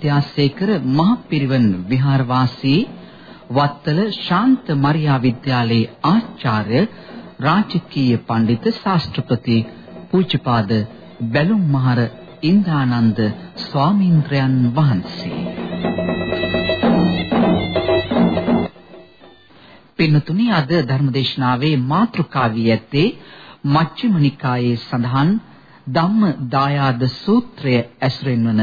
විද්‍යාසේකර මහපිරිවන් විහාරවාසී වත්තල ශාන්ත මරියා විද්‍යාලයේ ආචාර්ය රාජකීය පඬිත ශාස්ත්‍රපති පූජ්‍යපාද බැලුම් මහර ඉන්දානන්ද ස්වාමීන්ද්‍රයන් වහන්සේ. පින්නතුනි අද ධර්මදේශනාවේ මාතෘකාවී ඇත්තේ මච්චිම නිකායේ සඳහන් ධම්ම දායාද සූත්‍රය ඇසුරෙන් වන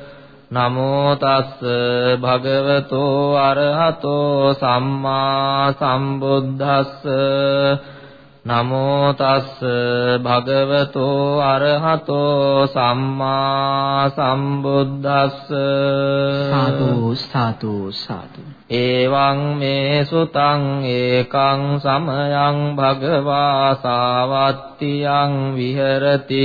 නමෝ තස්ස භගවතෝ අරහතෝ සම්මා සම්බුද්දස්ස. නමෝ තස්ස භගවතෝ අරහතෝ සම්මා සම්බුද්දස්ස. සාදු සාදු සාදු. එවං මේ සුතං ඒකං සමයං භගවා සාවත්තියං විහෙරති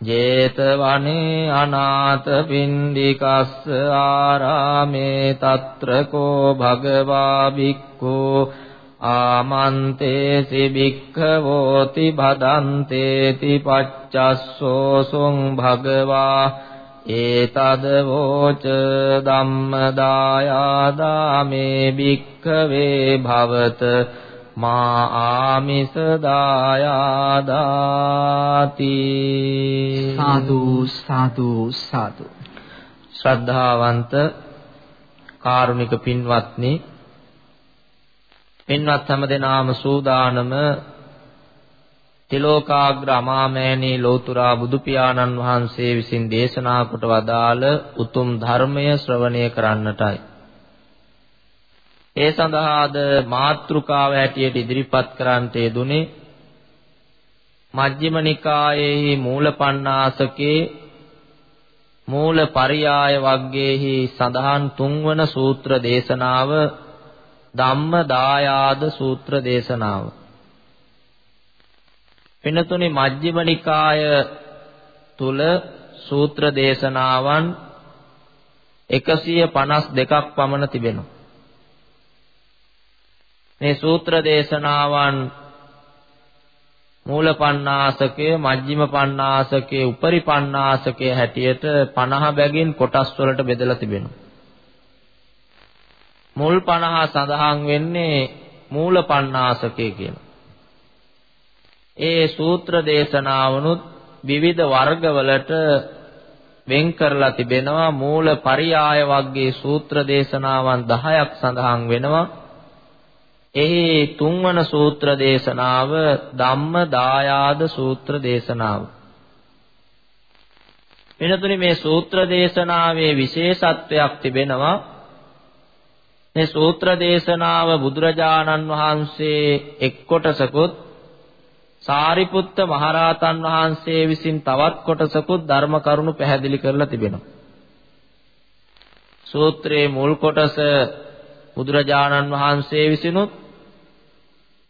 ජේතවනේ අනාථ පින්ඩිකස්ස ආරාමේ තත්‍රකෝ භගවා භික්ඛෝ ආමන්තේසි භික්ඛවෝති භදන්තේති පච්චස්සෝසුං භගවා ඒතද වෝච ධම්මදායාදාමේ භික්ඛවේ භවත මා ආමිස දායාදාති සාදු සාදු සාදු ශ්‍රද්ධාවන්ත කාරුණික පින්වත්නි පින්වත් හැමදෙනාම සූදානම තිලෝකාග්‍ර අමාමෑණී ලෝතුරා බුදු පියාණන් වහන්සේ විසින් දේශනා කොට වදාළ උතුම් ධර්මය ශ්‍රවණය කරන්නටයි. ඒ සඳහාද මාත්‍රිකාව හැටියට ඉදිරිපත් කරන්නට යෙදුනේ මජ්ක්‍ධිම නිකායේහි මූලපණ්ණාසකේ මූල පරියාය වග්ගයේහි සඳහන් තුන්වන සූත්‍ර දේශනාව ධම්ම දායාද සූත්‍ර දේශනාව. පිනතුනි මජ්ක්‍ධිම නිකාය තුල සූත්‍ර දේශනාවන් 152ක් පමණ තිබෙනවා. මේ සූත්‍ර දේශනාවන් මූල පණ්ණාසකය මජ්ක්‍ධිම පණ්ණාසකය උපරි පණ්ණාසකය හැටියට 50 බැගින් කොටස් වලට බෙදලා තිබෙනවා. මුල් 50 සඳහන් වෙන්නේ මූල පණ්ණාසකය කියලා. ඒ සූත්‍ර දේශනාවනුත් විවිධ වර්ගවලට වෙන් කරලා තිබෙනවා මූල පරියාය වර්ගයේ සූත්‍ර දේශනාවන් 10ක් සඳහන් වෙනවා. එහි තුන්වන සූත්‍ර දේශනාව ධම්ම දායාද සූත්‍ර දේශනාව. වෙනතුනි මේ සූත්‍ර දේශනාවේ විශේෂත්වයක් තිබෙනවා. මේ සූත්‍ර දේශනාව බුදුරජාණන් වහන්සේ එක් කොටසකුත් සාරිපුත්ත මහරහතන් වහන්සේ විසින් තවත් කොටසකුත් ධර්ම කරුණු පැහැදිලි කරලා තිබෙනවා. සූත්‍රයේ මුල් කොටස බුදුරජාණන් වහන්සේ විසිනුත්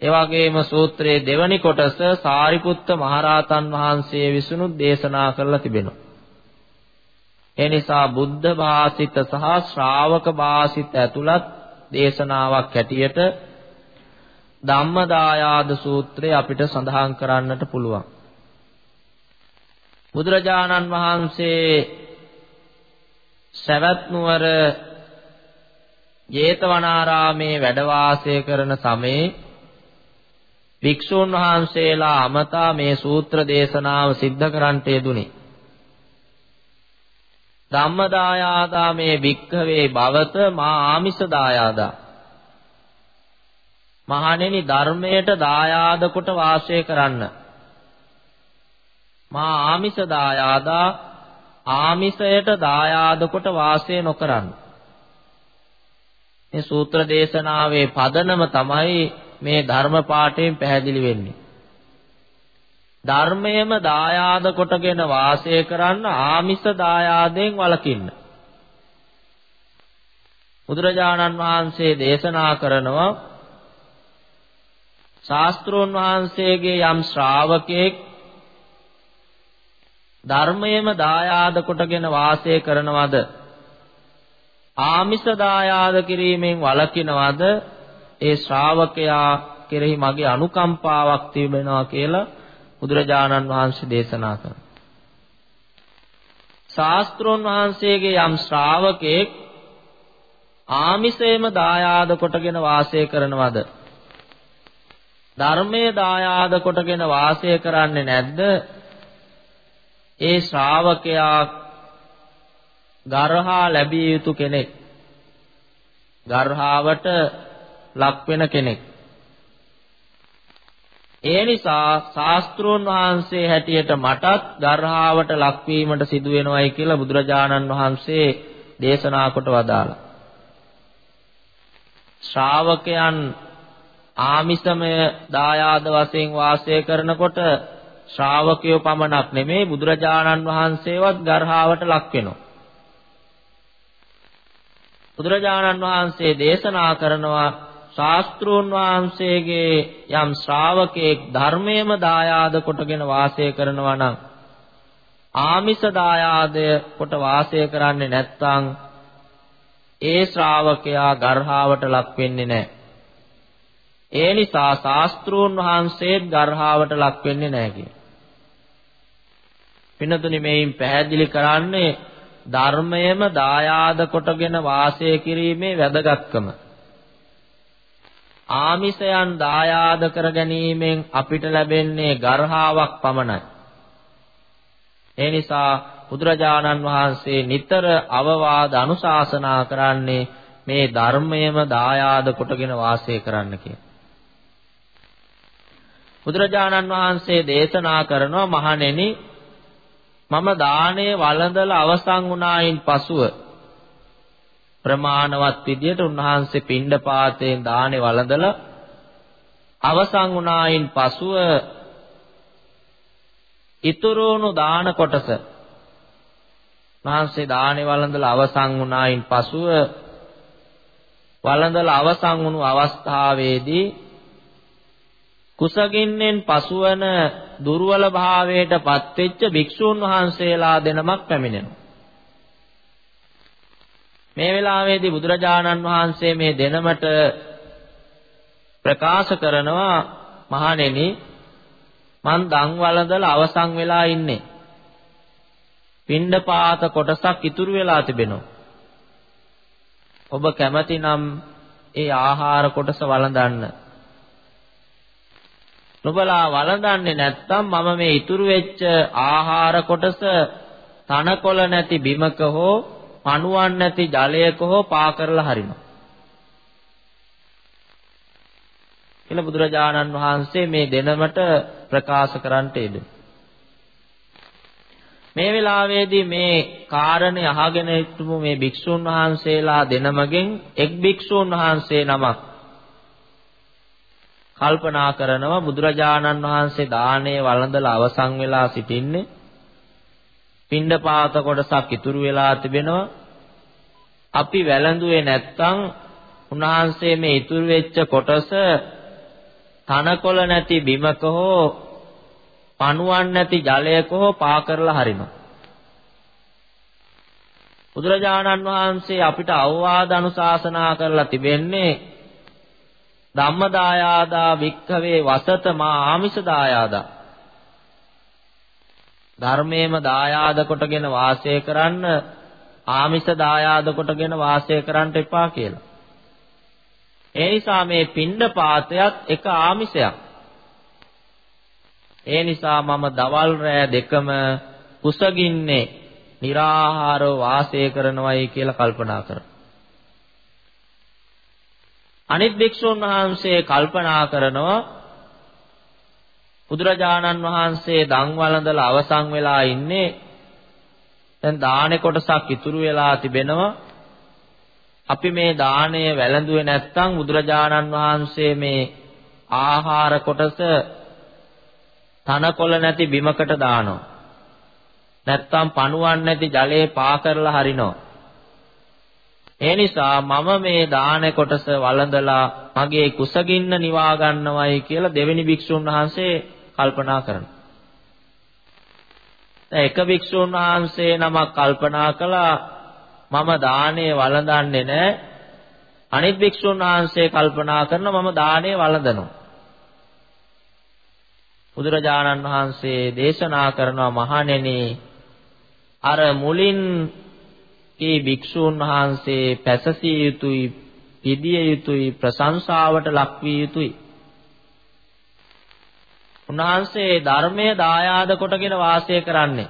ඒ වගේම සූත්‍රයේ දෙවැනි කොටස සාරිපුත්ත මහරහතන් වහන්සේ විසිනුත් දේශනා කරලා තිබෙනවා. ඒ නිසා බුද්ධ භාසිත සහ ශ්‍රාවක භාසිත ඇතුළත් දේශනාවක් හැටියට ධම්මදායාද සූත්‍රය අපිට සඳහන් කරන්නට පුළුවන්. බුදුරජාණන් වහන්සේ සවැත් නුවර ජේතවනාරාමේ වැඩ වාසය කරන සමයේ භික්ෂූන් වහන්සේලා අමතා මේ සූත්‍ර දේශනාව සිද්ධ කරන්නට යෙදුනේ. ධම්මදායාදා මේ වික්ඛවේ භවත මා ආමිෂ දායාදා මහණෙනි ධර්මයට දායාද කොට වාසය කරන්න. මා ආමිෂ දායාදා ආමිෂයට දායාද කොට වාසය නොකරන්න. මේ සූත්‍ර දේශනාවේ පදනම තමයි මේ ධර්ම පාඨයෙන් පැහැදිලි වෙන්නේ ධර්මයේම දායාද කොටගෙන වාසය කරන්න ආමිෂ දායාදයෙන් වළකින්න. බුදුරජාණන් වහන්සේ දේශනා කරනවා ශාස්ත්‍රෝන් වහන්සේගේ යම් ශ්‍රාවකෙක් ධර්මයේම දායාද කොටගෙන වාසය කරනවද ආමිෂ දායාද කිරීමෙන් වළකිනවද ඒ ශ්‍රාවකයා කෙරෙහි මගේ අනුකම්පාවක් තිබෙනවා කියලා බුදුරජාණන් වහන්සේ දේශනා කරනවා. ශාස්ත්‍රෝන් වහන්සේගේ යම් ශ්‍රාවකෙක් ආමිසේම දායාද කොටගෙන වාසය කරනවද? ධර්මයේ දායාද කොටගෙන වාසය කරන්නේ නැද්ද? ඒ ශ්‍රාවකයා ගර්හා ලැබිය යුතු කෙනෙක්. ගර්හාවට ලක් වෙන කෙනෙක්. ඒ නිසා ශාස්ත්‍රෝන් වහන්සේ හැටියට මටත් ගර්හාවට ලක්වීමට සිදු වෙනවයි කියලා බුදුරජාණන් වහන්සේ දේශනා කොට වදාළා. ශ්‍රාවකයන් ආමිසමය දායාද වශයෙන් වාසය කරනකොට ශ්‍රාවකයෝ පමණක් නෙමේ බුදුරජාණන් වහන්සේවත් ගර්හාවට ලක් වෙනවා. බුදුරජාණන් වහන්සේ දේශනා කරනවා ශාස්ත්‍රූන් වහන්සේගේ යම් ශ්‍රාවකෙක් ධර්මයේම දායාද කොටගෙන වාසය කරනවා නම් ආමිෂ දායාදය කොට වාසය කරන්නේ නැත්නම් ඒ ශ්‍රාවකයා ගර්හාවට ලක් වෙන්නේ නැහැ. ඒ නිසා ශාස්ත්‍රූන් වහන්සේත් ගර්හාවට ලක් වෙන්නේ නැහැ කියන. පින්නතුනි මේයින් පැහැදිලි කරන්නේ ධර්මයේම දායාද කොටගෙන වාසය කිරීමේ වැදගත්කම. ආමිෂයන් දායාද කර ගැනීමෙන් අපිට ලැබෙන්නේ ගර්හාවක් පමණයි. ඒ නිසා බුදුරජාණන් වහන්සේ නිතර අවවාද අනුශාසනා කරන්නේ මේ ධර්මයේම දායාද කොටගෙන වාසය කරන්න කියලා. බුදුරජාණන් වහන්සේ දේශනා කරනවා මහණෙනි මම දාණය වළඳලා අවසන් වුණායින් පසුව ප්‍රමාණවත් විදියට උන්වහන්සේ පිණ්ඩපාතයෙන් දානේ වළඳලා අවසන් වුණායින් පසුව ඉතුරුණු දාන කොටස උන්වහන්සේ දානේ වළඳලා අවසන් වුණායින් පසුව වළඳලා අවසන් වුණු අවස්ථාවේදී කුසගින්නෙන් පසුවන දුර්වල භාවයට පත්වෙච්ච භික්ෂූන් වහන්සේලා දෙනමක් පැමිණෙනවා මේ වෙලාවේදී බුදුරජාණන් වහන්සේ මේ දෙනමට ප්‍රකාශ කරනවා මහණෙනි මං දන් වළඳලා අවසන් වෙලා ඉන්නේ. පිණ්ඩපාත කොටසක් ඉතුරු වෙලා තිබෙනවා. ඔබ කැමතිනම් ඒ ආහාර කොටස වළඳන්න. නුඹලා වළඳන්නේ නැත්නම් මම මේ ඉතුරු වෙච්ච ආහාර කොටස තනකොළ නැති බිමක හෝ පණුවන් නැති ජලයක හෝ පා කරලා හරිනවා. කියලා බුදුරජාණන් වහන්සේ මේ දෙනමට ප්‍රකාශ කරන්නට යෙදුණා. මේ වෙලාවේදී මේ කාරණේ අහගෙන හිටපු මේ භික්ෂුන් වහන්සේලා දෙනමගෙන් එක් භික්ෂුන් වහන්සේ නමක් කල්පනා කරනවා බුදුරජාණන් වහන්සේ දාණය වළඳලා අවසන් වෙලා සිටින්නේ පිණ්ඩපාත කොටසක් ඉතුරු වෙලා තිබෙනවා. අපි වැළඳුවේ නැත්තම් උන්වහන්සේ මේ ඉතුරු වෙච්ච කොටස තනකොළ නැති බිමක හෝ පණුවන් නැති ජලයක හෝ පා කරලා හරිනවා. බුදුරජාණන් වහන්සේ අපිට අවවාද අනුශාසනා කරලා තිබෙන්නේ ධම්මදායාදා වික්ඛවේ වසත මා ආමිෂ දායාදා ධර්මයේම දායාද කොටගෙන වාසය කරන්න ආමිෂ දායාද කොටගෙන වාසය කරන්න එපා කියලා. ඒ නිසා මේ පින්ඩ පාතයත් එක ආමිෂයක්. ඒ නිසා මම දවල් රෑ දෙකම කුසගින්නේ निराහාරව වාසය කරනවයි කියලා කල්පනා කරනවා. අනිත් භික්ෂුන් වහන්සේ කල්පනා කරනවා බුදුරජාණන් වහන්සේ දන් වළඳලා අවසන් වෙලා ඉන්නේ දැන් දානේ කොටසක් ඉතුරු වෙලා තිබෙනවා අපි මේ දාණය වැළඳුවේ නැත්නම් බුදුරජාණන් වහන්සේ මේ ආහාර කොටස තනකොළ නැති බිමකට දානවා. නැත්නම් පණුවන් නැති ජලයේ පා කරලා හරිනවා. ඒ නිසා මම මේ දාන කොටස වළඳලා මගේ කුසගින්න නිවා ගන්නවයි කියලා දෙවෙනි භික්ෂුන් වහන්සේ කල්පනා කරනවා. එක භික්ෂුන් වහන්සේ නමක් කල්පනා කළා මම දානේ වළඳන්නේ නැහැ. අනිත් භික්ෂුන් වහන්සේ කල්පනා කරනවා මම දානේ වළඳනවා. බුදුරජාණන් වහන්සේ දේශනා කරනවා මහණෙනි අර මුලින් ඒ භික්ෂූන් වහන්සේ පැසසිය යුතුයි පිදිය යුතුයි ප්‍රශංසාවට ලක්විය යුතුයි. උන්වහන්සේ ධර්මයේ දායාද කොටගෙන වාසය කරන්නේ.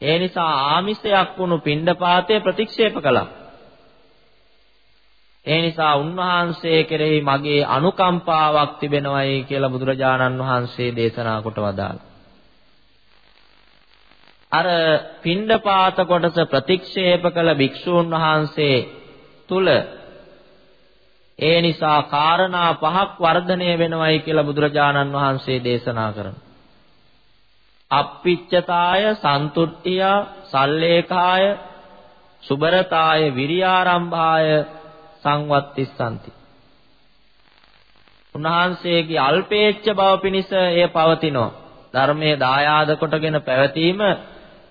ඒ නිසා ආමිෂයක් වුණු පිණ්ඩපාතය ප්‍රතික්ෂේප කළා. ඒ නිසා උන්වහන්සේ කෙරෙහි මගේ අනුකම්පාවක් තිබෙනවයි කියලා බුදුරජාණන් වහන්සේ දේශනා කොට වදාළා. අර පිණ්ඩපාත කොටස ප්‍රතික්ෂේප කළ භික්ෂූන් වහන්සේ තුල ඒ නිසා කාරණා පහක් වර්ධනය වෙනවයි කියලා බුදුරජාණන් වහන්සේ දේශනා කරනවා. අප්පිච්චතාය, සන්තුට්ඨිය, සල්ලේකාය, සුබරතාය, විරියාරම්භාය සංවත්තිස්සanti. උන්වහන්සේගේ අල්පේච්ඡ බව පිණිස එය පවතිනවා. ධර්මයේ දායාද කොටගෙන පැවතීම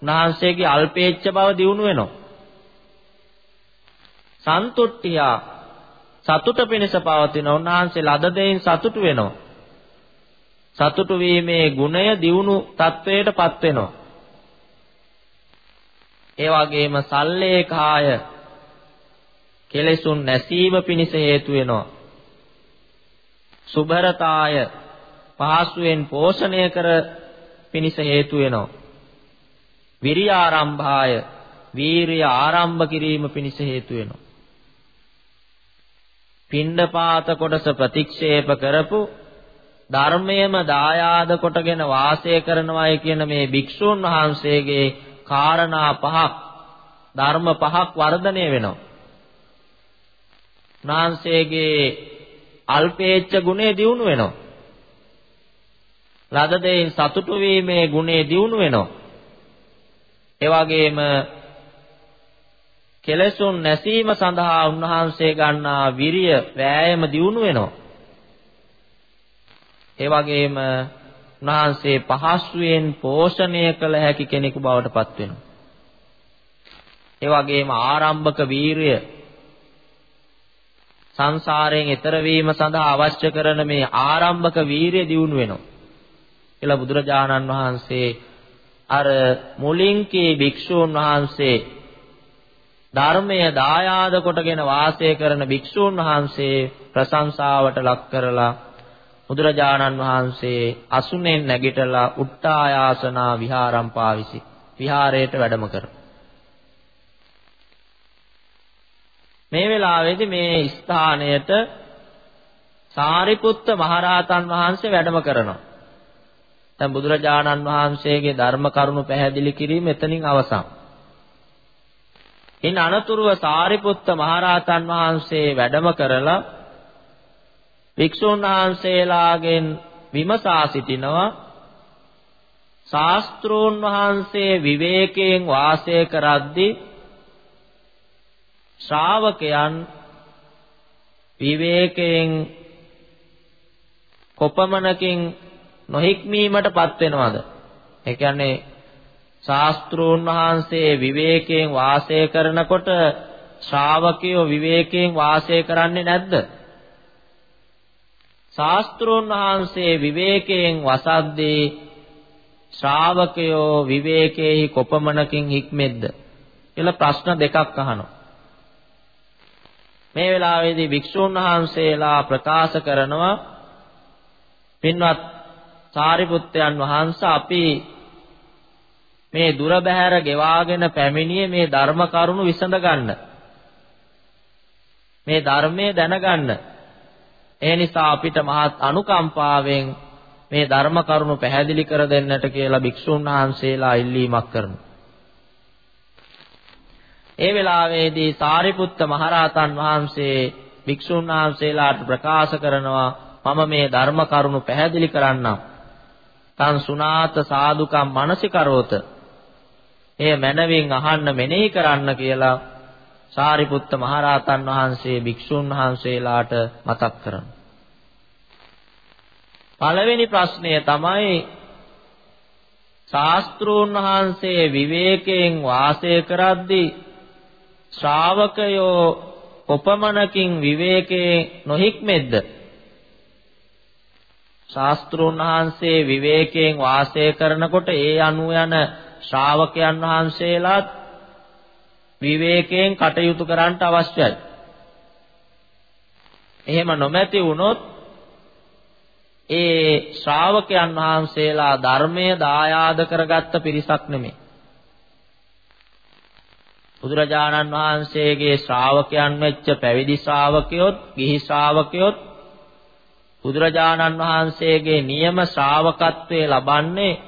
උන්වහන්සේගේ අල්පේච්ඡ බව දියුණු වෙනවා. සන්තුට්ඨියා සතුට පිණිස පවතින උන්වහන්සේ ලද දෙයින් සතුටු වෙනවා. සතුටු වීමේ ගුණය දියුණු තත්වයටපත් වෙනවා. ඒ වගේම සල්ලේකාය කෙලෙසුන් නැසීම පිණිස හේතු වෙනවා. සුභරතාය පහසුවෙන් පෝෂණය කර පිණිස හේතු වෙනවා. විරියාරම්භාය වීරිය ආරම්භ කිරීම පිණිස හේතු වෙනවා. පිණ්ඩපාත කොටස ප්‍රතික්ෂේප කරපු ධර්මයේම දායාද කොටගෙන වාසය කරනවායි කියන මේ භික්ෂූන් වහන්සේගේ කාරණා පහක් ධර්ම පහක් වර්ධනය වෙනවා. උන්වහන්සේගේ අල්පේච්ඡ ගුණය දියුණු වෙනවා. ලද දෙයින් සතුටු වීමේ ගුණය දියුණු වෙනවා. ඒ වගේම කෙලෙසුන් නැසීම සඳහා උන්වහන්සේ ගන්නා විරිය වෑයම දියුණු වෙනවා. ඒ වගේම උන්වහන්සේ පහසුවෙන් පෝෂණය කළ හැකි කෙනෙකු බවට පත් වෙනවා. ඒ වගේම ආරම්භක වීරිය සංසාරයෙන් එතර වීම සඳහා අවශ්‍ය කරන මේ ආරම්භක වීරිය දියුණු වෙනවා. කියලා බුදුරජාණන් වහන්සේ අර මුලින් කී භික්ෂූන් වහන්සේ ධර්මය දායාද කොටගෙන වාසය කරන භික්ෂූන් වහන්සේ ප්‍රශංසාවට ලක් කරලා බුදුරජාණන් වහන්සේ අසුනෙන් නැගිටලා උට්ටායාසනා විහාරම් පාවිසි විහාරයට වැඩම කරා. මේ වෙලාවේදී මේ ස්ථානයට සාරිපුත්ත මහරහතන් වහන්සේ වැඩම කරනවා. දැන් බුදුරජාණන් වහන්සේගේ ධර්ම කරුණු පැහැදිලි කිරීම එතනින් අවසන්. ඉන් අනතුරුව සාරිපුත්ත මහරහතන් වහන්සේ වැඩම කරලා භික්ෂුන් වහන්සේලාගෙන් විමසා සිටිනවා ශාස්ත්‍රෝන් වහන්සේ විවේකයෙන් වාසය කරද්දී ශ්‍රාවකයන් විවේකයෙන් කොපමණකින් නොහික්මීමටපත් වෙනවද? ඒ කියන්නේ ශාස්ත්‍රූන් වහන්සේ විවේකයෙන් වාසය කරනකොට ශ්‍රාවකයෝ විවේකයෙන් වාසය කරන්නේ නැද්ද? ශාස්ත්‍රූන් වහන්සේ විවේකයෙන් වසද්දී ශ්‍රාවකයෝ විවේකේහි කොපමණකින් හික්මෙද්ද කියලා ප්‍රශ්න දෙකක් අහනවා. මේ වෙලාවේදී භික්ෂුන් වහන්සේලා ප්‍රකාශ කරනවා පින්වත් සාරිපුත්තයන් වහන්සේ අපි මේ දුර බැහැර ගෙවාගෙන පැමිණියේ මේ ධර්ම කරුණු විසඳ ගන්න. මේ ධර්මයේ දැනගන්න. ඒ නිසා අපිට මහත් අනුකම්පාවෙන් මේ ධර්ම කරුණු පැහැදිලි කර දෙන්නට කියලා භික්ෂුන් වහන්සේලා ඉල්ලීමක් කරනවා. ඒ වෙලාවේදී සාරිපුත්ත මහරහතන් වහන්සේ භික්ෂුන් වහන්සේලාට ප්‍රකාශ කරනවා මම මේ ධර්ම කරුණු පැහැදිලි කරන්නම්. තං සුනාත සාදුකම් මනසිකරෝත. එය මනවින් අහන්න මෙනෙහි කරන්න කියලා සාරිපුත්ත මහරහතන් වහන්සේ භික්ෂුන් වහන්සේලාට මතක් කරනවා. පළවෙනි ප්‍රශ්නය තමයි ශාස්ත්‍රූන් වහන්සේ විවේකයෙන් වාසය කරද්දී ශ්‍රාවකයෝ කොපමණකින් විවේකයේ නොහික්මෙද්ද ශාස්ත්‍රූන් වහන්සේ විවේකයෙන් වාසය කරනකොට ඒ අනුව යන ශ්‍රාවකයන් වහන්සේලාත් විවේකයෙන් කටයුතු කරන්න අවශ්‍යයි. එහෙම නොමැති වුණොත් ඒ ශ්‍රාවකයන් වහන්සේලා ධර්මයේ දායාද කරගත්ත පිරිසක් නෙමෙයි. බුදුරජාණන් වහන්සේගේ ශ්‍රාවකයන් වෙච්ච පැවිදි ශ්‍රාවකයොත්, ගිහි ශ්‍රාවකයොත් බුදුරජාණන් වහන්සේගේ නියම ශ්‍රාවකත්වයේ ලබන්නේ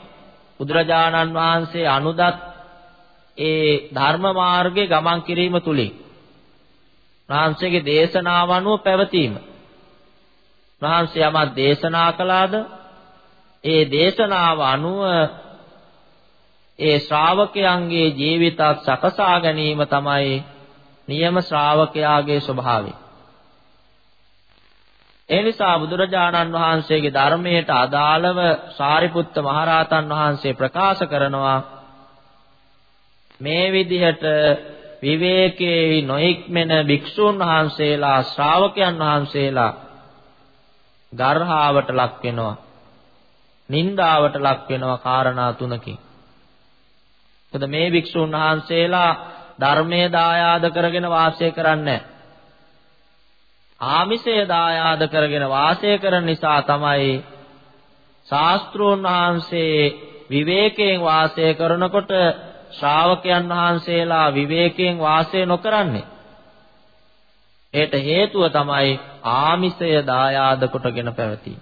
බුදුරජාණන් වහන්සේ අනුදත් ඒ ධර්ම මාර්ගයේ ගමන් කිරීම තුලින් වහන්සේගේ දේශනාව අනුව පැවතීම වහන්සේ යමක් දේශනා කළාද ඒ දේශනාව අනුව ඒ ශ්‍රාවකයන්ගේ ජීවිතත් සකසා ගැනීම තමයි නියම ශ්‍රාවකයාගේ ස්වභාවය. ඒ නිසා බුදුරජාණන් වහන්සේගේ ධර්මයට අදාළව සාරිපුත්ත මහරහතන් වහන්සේ ප්‍රකාශ කරනවා මේ විදිහට විවේකයේ නොඉක්මෙන භික්ෂුන් වහන්සේලා ශ්‍රාවකයන් වහන්සේලා ගර්හාවට ලක් වෙනවා නින්දාවට ලක් වෙනවා කාරණා තුනකින්. මොකද මේ භික්ෂුන් වහන්සේලා ධර්මයේ දායාද කරගෙන වාසය කරන්නේ ආමිෂය දායාද කරගෙන වාසය කරන නිසා තමයි ශාස්ත්‍රෝන් වහන්සේ විවේකයෙන් වාසය කරනකොට ශ්‍රාවකයන් වහන්සේලා විවේකයෙන් වාසය නොකරන්නේ. ඒට හේතුව තමයි ආමිෂය දායාද කොටගෙන පැවතීම.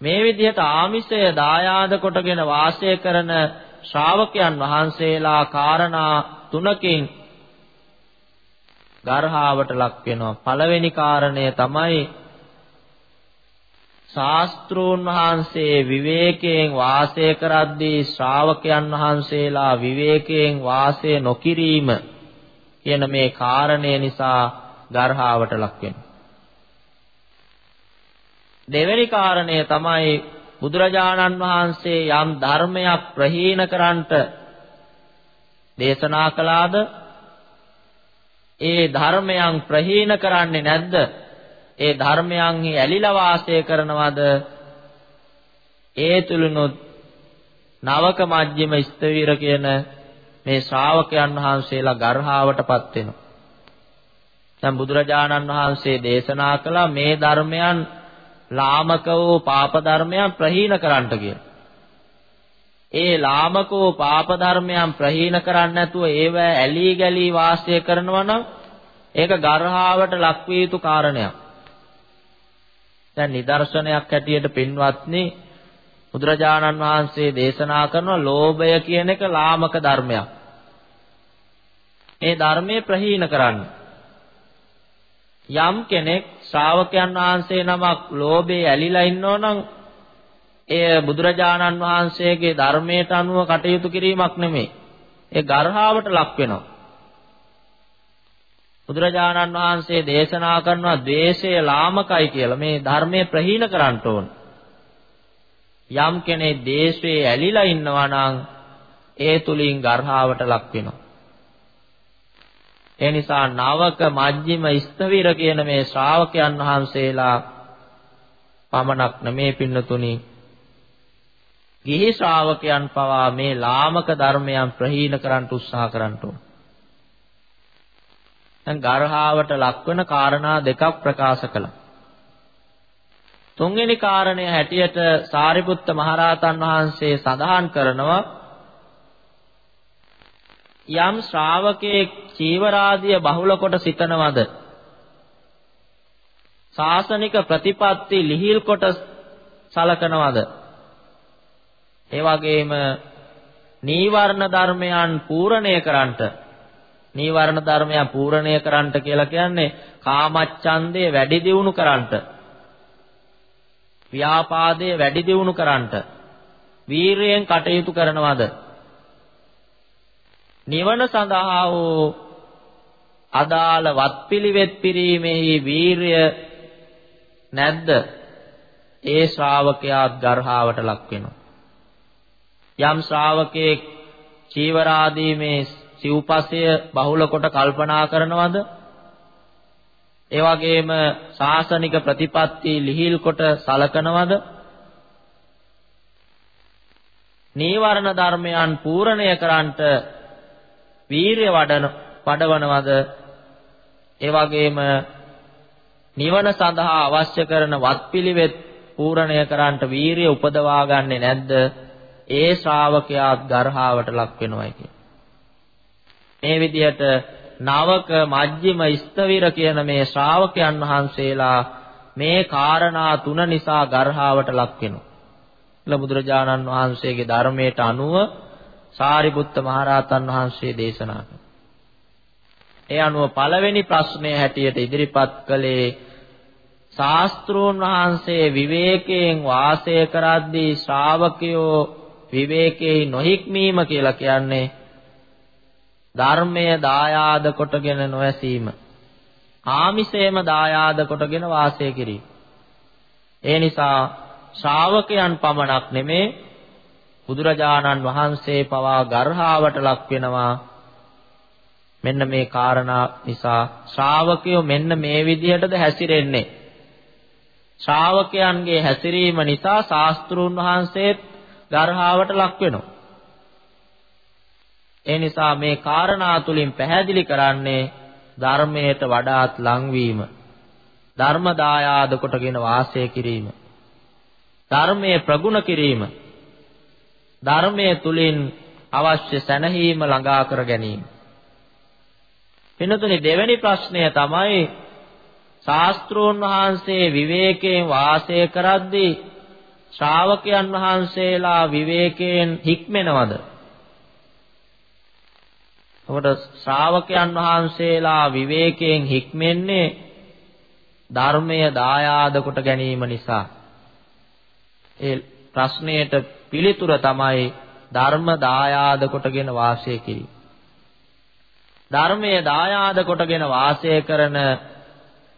මේ විදිහට ආමිෂය දායාද කොටගෙන වාසය කරන ශ්‍රාවකයන් වහන්සේලා කාරණා තුනකින් ගර්හාවට ලක් වෙනවා. පළවෙනි කාරණය තමයි ශාස්ත්‍රූන් වහන්සේ විවේකයෙන් වාසය කරද්දී ශ්‍රාවකයන් වහන්සේලා විවේකයෙන් වාසය නොකිරීම කියන මේ කාරණය නිසා ගර්හාවට ලක් වෙනවා. දෙවෙනි කාරණය තමයි බුදුරජාණන් වහන්සේ යම් ධර්මයක් ප්‍රහීන කරන්නට දේශනා කළාද ඒ ධර්මයන් ප්‍රහීන කරන්නේ නැද්ද? ඒ ධර්මයන්හි ඇලිලා වාසය කරනවද? ඒ තුලනොත් නවක මජ්ක්‍ධිම ස්තවීර කියන මේ ශ්‍රාවකයන් වහන්සේලා ගර්හාවටපත් වෙනවා. දැන් බුදුරජාණන් වහන්සේ දේශනා කළා මේ ධර්මයන් ලාමක වූ පාප ධර්මයන් ප්‍රහීන කරන්නට කියලා. ඒ ලාමක වූ පාප ධර්මයන් ප්‍රහීන කරන්නේ නැතුව ඒව ඇලී ගලී වාසය කරනවා නම් ඒක ගර්හාවට ලක්විය යුතු කාරණයක්. දැන් නිදර්ශනයක් හැටියට පින්වත්නි බුදුරජාණන් වහන්සේ දේශනා කරන ලෝභය කියන එක ලාමක ධර්මයක්. මේ ධර්මයේ ප්‍රහීන කරන්නේ යම් කෙනෙක් ශ්‍රාවකයන් වහන්සේ නමක් ලෝභේ ඇලිලා ඉන්නෝ නම් එය බුදුරජාණන් වහන්සේගේ ධර්මයට අනුව කටයුතු කිරීමක් නෙමෙයි. ඒ ගර්හාවට ලක් වෙනවා. බුදුරජාණන් වහන්සේ දේශනා කරනවා ද්වේෂය ලාමකයි කියලා. මේ ධර්මයේ ප්‍රහීන කරන්න ඕන. යම් කෙනෙක් ද්වේෂයේ ඇලිලා ඉන්නවා නම් ඒ තුලින් ගර්හාවට ලක් වෙනවා. ඒ නිසා නවක මජ්ක්‍ධිම ස්ථවිර කියන මේ ශ්‍රාවකයන් වහන්සේලා පමණක් නෙමේ පින්නතුනි ගිහි ශ්‍රාවකයන් පවා මේ ලාමක ධර්මයන් ප්‍රහීන කරන්න උත්සාහ කරන්න ඕන. දැන් ගර්හාවට ලක්වන කාරණා දෙකක් ප්‍රකාශ කළා. තුන්වෙනි කාරණය හැටියට සාරිපුත්ත මහරහතන් වහන්සේ සඳහන් කරනවා යම් ශ්‍රාවකයෙක් චීවරාදිය බහුල කොට සිතනවද ශාසනික ප්‍රතිපත්ති ලිහිල් කොට සලකනවද ඒ වගේම නීවරණ ධර්මයන් පූර්ණණය කරන්නට නීවරණ ධර්මයන් පූර්ණණය කරන්නට කියලා කියන්නේ කාමච්ඡන්දේ වැඩි දියුණු කරන්නට ව්‍යාපාදයේ වැඩි දියුණු කරන්නට වීරයෙන් කටයුතු කරනවද? නිවන සඳහා වූ අදාළ වත්පිළිවෙත් පිරීමෙහි වීරය නැද්ද? ඒ ශ්‍රාවකයා ගර්හාවට ලක් වෙනවා. යම් ශ්‍රාවකයෙක් චීවරාදී මේ සිව්පසය බහුල කොට කල්පනා කරනවද ඒ වගේම සාසනික ප්‍රතිපත්ති ලිහිල් කොට සලකනවද? නීවරණ ධර්මයන් පූර්ණය කරන්නට වීරිය වඩන වඩවනවද? ඒ වගේම නිවන සඳහා අවශ්‍ය කරන වත්පිළිවෙත් පූර්ණය කරන්නට වීරිය උපදවා ගන්නෙ නැද්ද? ඒ ශ්‍රාවකයා ගර්හාවට ලක් වෙනවයි කියන්නේ. මේ විදිහට නවක මජ්ක්‍ධිම ස්තවිර කියන මේ ශ්‍රාවකයන් වහන්සේලා මේ කාරණා තුන නිසා ගර්හාවට ලක් වෙනවා. කියලා බුදුරජාණන් වහන්සේගේ ධර්මයට අනුව සාරිපුත්ත මහරහතන් වහන්සේ දේශනා කළා. ඒ අනුව පළවෙනි ප්‍රශ්නය හැටියට ඉදිරිපත් කළේ ශාස්ත්‍රෝන් වහන්සේ විවේකයෙන් වාසය කරද්දී ශ්‍රාවකයෝ විවේකේ නොහික්මීම කියලා කියන්නේ ධර්මය දායාද කොටගෙන නොඇසීම. ආමිසේම දායාද කොටගෙන වාසය කිරීම. ඒ නිසා ශ්‍රාවකයන් පමණක් නෙමේ බුදුරජාණන් වහන්සේ පවා ගර්හාවට ලක් වෙනවා. මෙන්න මේ කාරණා නිසා ශ්‍රාවකයෝ මෙන්න මේ විදිහටද හැසිරෙන්නේ. ශ්‍රාවකයන්ගේ හැසිරීම නිසා ශාස්ත්‍රුන් වහන්සේත් ගර්හාවට ලක් වෙනවා ඒ නිසා මේ කාරණා තුලින් පැහැදිලි කරන්නේ ධර්මයට වඩාත් ලංවීම. ධර්ම දායාද කොටගෙන වාසය කිරීම. ධර්මයේ ප්‍රගුණ කිරීම. ධර්මයේ තුලින් අවශ්‍ය සැනහීම ළඟා කර ගැනීම. වෙනතුනි දෙවෙනි ප්‍රශ්නය තමයි ශාස්ත්‍රෝන් වහන්සේ විවේකයෙන් වාසය කරද්දී ශ්‍රාවකයන් වහන්සේලා විවේකයෙන් හික්මෙනවද? එතකොට ශ්‍රාවකයන් වහන්සේලා විවේකයෙන් හික්මෙන්නේ ධර්මය දායාද කොට ගැනීම නිසා. ඒ ප්‍රශ්නයට පිළිතුර තමයි ධර්ම දායාද කොටගෙන වාසය කිරීම. ධර්මයේ දායාද කොටගෙන වාසය කරන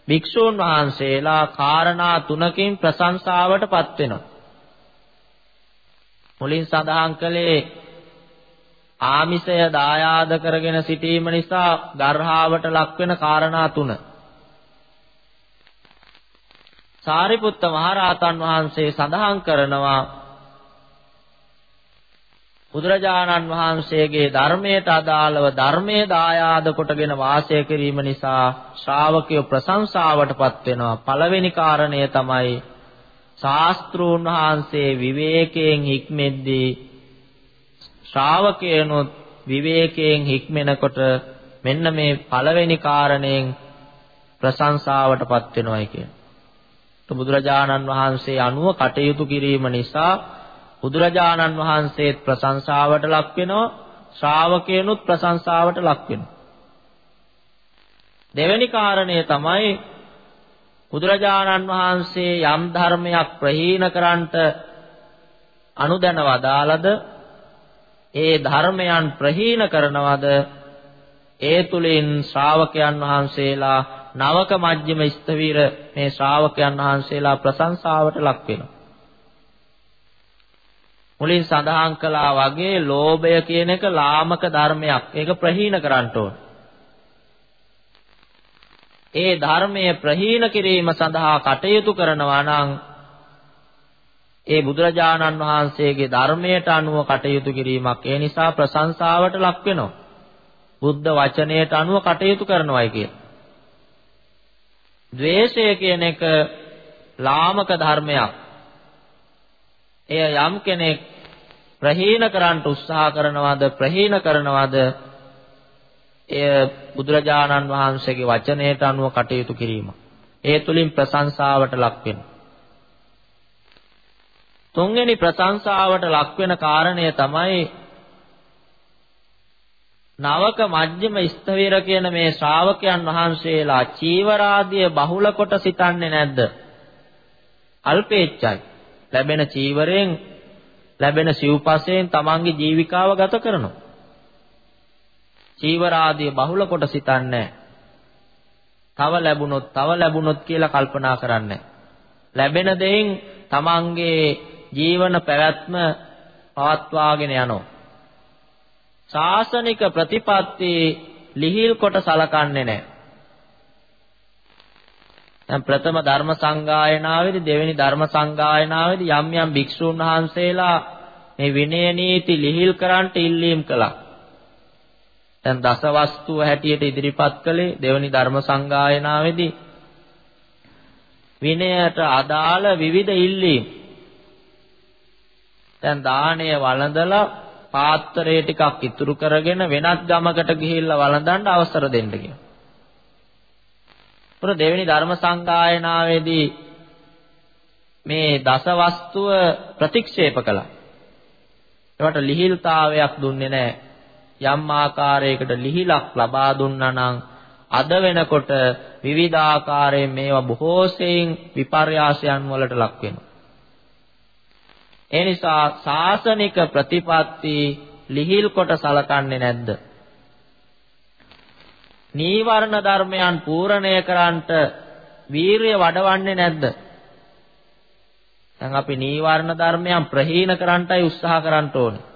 භික්ෂූන් වහන්සේලා කාරණා තුනකින් ප්‍රශංසාවටපත් වෙනවා. මුලින් සඳහන් කළේ ආමිෂය දායාද කරගෙන සිටීම නිසා ගර්හාවට ලක්වෙන කාරණා තුන. සාරිපුත්ත මහරහතන් වහන්සේ සඳහන් කරනවා බුදුරජාණන් වහන්සේගේ ධර්මයට අදාළව ධර්මයේ දායාද කොටගෙන වාසය කිරීම නිසා ශ්‍රාවකයෝ ප්‍රශංසාවටපත් වෙනවා. පළවෙනි කාරණය තමයි ශාස්ත්‍රූන් වහන්සේ විවේකයෙන් හික්මෙද්දී ශ්‍රාවකයනොත් විවේකයෙන් හික්මෙනකොට මෙන්න මේ පළවෙනි කාරණයෙන් ප්‍රශංසාවටපත් වෙනවයි කියන. බුදුරජාණන් වහන්සේ අනුව කටයුතු කිරීම නිසා බුදුරජාණන් වහන්සේත් ප්‍රශංසාවට ලක් වෙනවා ශ්‍රාවකයනුත් ප්‍රශංසාවට ලක් වෙනවා. දෙවෙනි කාරණය තමයි බුදුරජාණන් වහන්සේ යම් ධර්මයක් ප්‍රහීන කරන්නට අනුදැන වදාළද ඒ ධර්මයන් ප්‍රහීන කරනවද ඒ තුලින් ශ්‍රාවකයන් වහන්සේලා නවක මජ්ක්‍ධිම ස්තවිර මේ ශ්‍රාවකයන් වහන්සේලා ප්‍රශංසාවට ලක් වෙනවා. මුලින් සඳහන් කළා වගේ ලෝභය කියන එක ලාමක ධර්මයක්. ඒක ප්‍රහීන කරන්න ඕන. ඒ ධර්මයේ ප්‍රහීන කිරීම සඳහා කටයුතු කරනවා නම් ඒ බුදුරජාණන් වහන්සේගේ ධර්මයට අනුව කටයුතු කිරීමක් ඒ නිසා ප්‍රශංසාවට ලක් වෙනවා. බුද්ධ වචනයට අනුව කටයුතු කරනවායි කිය. ද්වේෂය කියන එක ලාමක ධර්මයක්. එය යම් කෙනෙක් ප්‍රහීන කරන්න උත්සාහ කරනවාද ප්‍රහීන කරනවාද එය බුදුරජාණන් වහන්සේගේ වචනයට අනුව කටයුතු කිරීම. ඒ තුලින් ප්‍රශංසාවට ලක් වෙනවා. තුන්වෙනි ප්‍රශංසාවට ලක් වෙන කාරණය තමයි නවක මජ්ක්‍ධිම ස්ථවිර කියන මේ ශ්‍රාවකයන් වහන්සේලා චීවරාදිය බහුල කොට සිතන්නේ නැද්ද? අල්පේච්ඡයි. ලැබෙන චීවරයෙන් ලැබෙන සිව්පසයෙන් තමන්ගේ ජීවිකාව ගත කරනවා. චීවරාදිය බහුල කොට සිතන්නේ තව ලැබුණොත් තව ලැබුණොත් කියලා කල්පනා කරන්නේ ලැබෙන දෙයින් තමන්ගේ ජීවන පැවැත්ම පවත්වාගෙන යනවා. ශාසනික ප්‍රතිපත්ති ලිහිල් කොට සලකන්නේ නැහැ. දැන් ප්‍රථම ධර්ම සංගායනාවේදී දෙවෙනි ධර්ම සංගායනාවේදී යම් යම් භික්ෂුන් වහන්සේලා මේ විනය නීති ලිහිල් කරන්නට ඉල්ලීම් කළා. දැන් දසවස්තුව හැටියට ඉදිරිපත් කළේ දෙවෙනි ධර්ම සංගායනාවේදී විනයට අදාළ විවිධ ඉල්ලීම්. දැන් දාණය වළඳලා පාත්‍රය ටිකක් ඉතුරු කරගෙන වෙනත් ගමකට ගිහිල්ලා වළඳන්න අවසර දෙන්න කියලා. පුර දෙවෙනි ධර්ම සංගායනාවේදී මේ දසවස්තුව ප්‍රතික්ෂේප කළා. ඒවට ලිහිල්තාවයක් දුන්නේ නැහැ. යම් ආකාරයකට ලිහිලක් ලබා දුන්නා නම් අද වෙනකොට විවිධාකාරයෙන් මේවා බොහෝ සෙයින් විපර්යාසයන් වලට ලක් වෙනවා. ඒ නිසා සාසනික ප්‍රතිපatti ලිහිල් කොට සලකන්නේ නැද්ද? නීවරණ ධර්මයන් පූර්ණණය කරන්නට වීරිය වඩවන්නේ නැද්ද? දැන් අපි නීවරණ ධර්මයන් ප්‍රහීන කරන්නටයි උත්සාහ කරන්න ඕනේ.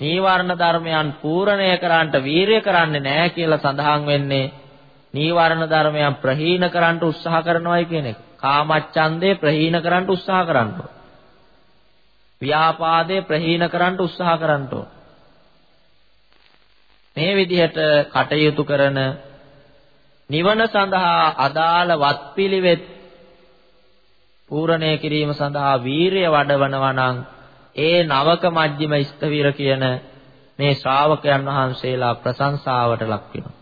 නීවරණ ධර්මයන් පූර්ණණය කරන්නට වීරිය කරන්නේ නැහැ කියලා සඳහන් වෙන්නේ නීවරණ ධර්මයන් ප්‍රහීන කරන්නට උත්සාහ කරනවායි කියන එක. කාමච්ඡන්දේ ප්‍රහීන කරන්න උත්සාහ කරන්න ඕන. ව්‍යාපාදේ ප්‍රහීන කරන්න උත්සාහ කරන්න ඕන. මේ විදිහට කටයුතු කරන නිවන සඳහා අදාළ වත්පිළිවෙත් පූර්ණණය කිරීම සඳහා වීරිය වඩවනවා නම් ඒ නවක මජ්ක්‍ධිම ස්ථවිර කියන මේ ශ්‍රාවකයන් වහන්සේලා ප්‍රශංසාවට ලක් වෙනවා.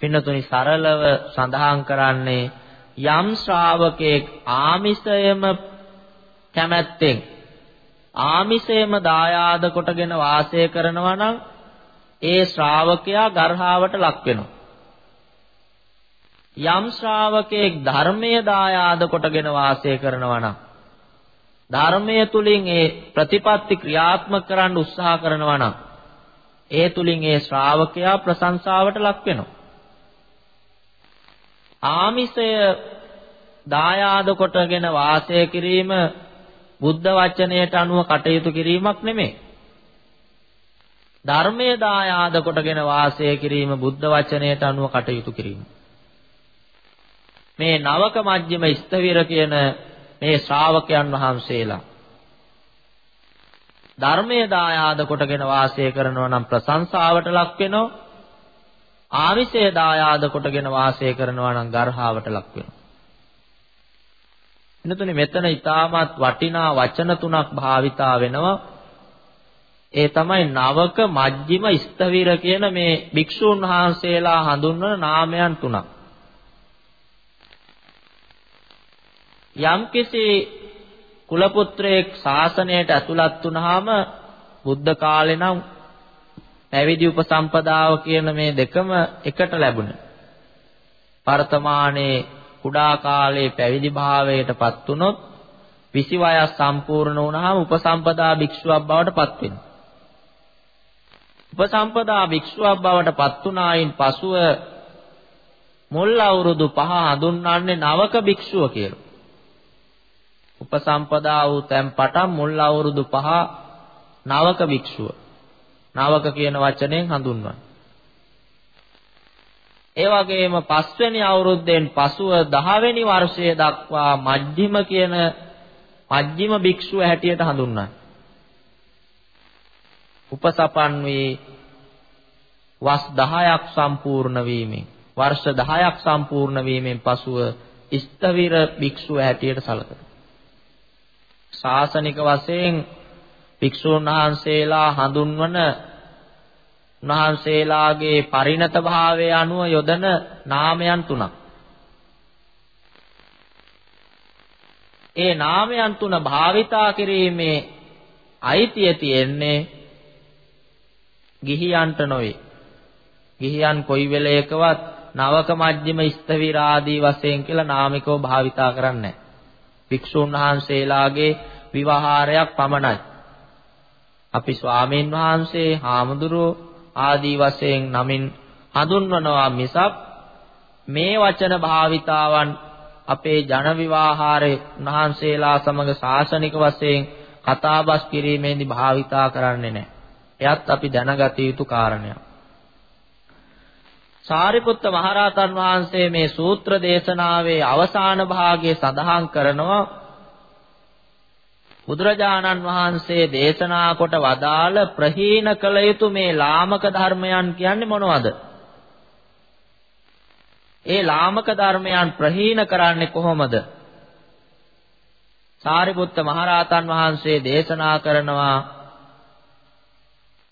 පින්නතුනි සරලව සඳහන් කරන්නේ යම් ශ්‍රාවකෙක් ආමිසයම කැමැත්තෙන් ආමිසයම දායාද කොටගෙන වාසය කරනවා නම් ඒ ශ්‍රාවකයා ගර්හාවට ලක් වෙනවා. යම් ශ්‍රාවකෙක් ධර්මයේ දායාද කොටගෙන වාසය කරනවා නම් ධර්මයේ තුලින් ඒ ප්‍රතිපත්ති ක්‍රියාත්මක කරන්න උත්සාහ කරනවා නම් ඒ තුලින් ඒ ශ්‍රාවකයා ප්‍රශංසාවට ලක් වෙනවා. ආමිසය දායාද කොටගෙන වාසය කිරීම බුද්ධ වචනයට අනුව කටයුතු කිරීමක් නෙමෙයි. ධර්මයේ දායාද කොටගෙන වාසය කිරීම බුද්ධ වචනයට අනුව කටයුතු කිරීම. මේ නවක මජ්ක්‍ධිම ස්ථවිර කියන මේ ශ්‍රාවකයන් වහන්සේලා ධර්මයේ දායාද කොටගෙන වාසය කරනවා නම් ප්‍රශංසාවට ලක් වෙනවා. ආමිෂය දායාද කොටගෙන වාසය කරනවා නම් ගර්හාවට ලක් වෙනවා. එනතුනේ මෙතන ඊටමත් වටිනා වචන තුනක් භාවිතා වෙනවා. ඒ තමයි නවක මජ්ක්‍ධිම ස්ථවිර කියන මේ භික්ෂූන් වහන්සේලා හඳුන්වන නාමයන් තුනක්. යම්කිසි කුල පුත්‍රයෙක් ශාසනයට ඇතුළත් වුනහම බුද්ධ කාලේ නම් පැවිදි උපසම්පදාව කියන මේ දෙකම එකට ලැබුණා. වර්තමානයේ කුඩා කාලේ පැවිදි භාවයටපත් වුනොත් 20 වයස් සම්පූර්ණ වුණාම උපසම්පදා භික්ෂුවක් බවට පත් වෙනවා. උපසම්පදා භික්ෂුවක් බවට පත් වුණායින් පසුව මුල් අවුරුදු පහ හඳුන්වන්නේ නවක භික්ෂුව කියලා. උපසම්පදා වූ තැන් පටන් මුල් අවුරුදු පහ නවක භික්ෂුව. නවක කියන වචනයෙන් හඳුන්වන්නේ. ඒ වගේම පස්වෙනි අවුරුද්දෙන් පසුව 10 වෙනි වර්ෂය දක්වා මජ්ක්‍ධිම කියන මජ්ක්‍ධිම භික්ෂුව හැටියට හඳුන්වන්නේ. උපසපන් වී වස් 10ක් සම්පූර්ණ වීමෙන් වර්ෂ 10ක් සම්පූර්ණ වීමෙන් පසුව ස්ථවිර භික්ෂුව හැටියට සැලකනවා. ශාසනික වශයෙන් භික්ෂූන් වහන්සේලා හඳුන්වන උන්වහන්සේලාගේ පරිණත භාවය අනුව යොදන නාමයන් තුනක්. ඒ නාමයන් තුන භාවිතා කිරීමේ අයිතිය තියෙන්නේ ගිහියන්ට නොවේ. ගිහියන් කොයි වෙලේකවත් නවක මජ්ක්‍ධිම ස්තවිර ආදී වශයෙන් කියලා නාමිකව භාවිතා කරන්නේ නැහැ. භික්ෂුන් වහන්සේලාගේ විවහාරයක් පමණයි. අපි ස්වාමීන් වහන්සේ, හාමුදුරුවෝ ආදී වශයෙන් නමින් හඳුන්වනවා මිසක් මේ වචන භාවිතාවන් අපේ ජන විවාහාරේ උන්වහන්සේලා සමග ශාසනික වශයෙන් කතාබස් කිරීමේදී භාවිතා කරන්නේ නැහැ. එයත් අපි දැනගත යුතු කාරණයක්. සාරිපුත්ත මහරහතන් වහන්සේ මේ සූත්‍ර දේශනාවේ අවසාන භාගයේ සඳහන් කරනවා බුදුරජාණන් වහන්සේ දේශනා කොට වදාළ ප්‍රහීන කළ යුතු මේ ලාමක ධර්මයන් කියන්නේ මොනවද? ඒ ලාමක ධර්මයන් ප්‍රහීන කරන්නේ කොහොමද? සාරිපුත්ත මහරහතන් වහන්සේ දේශනා කරනවා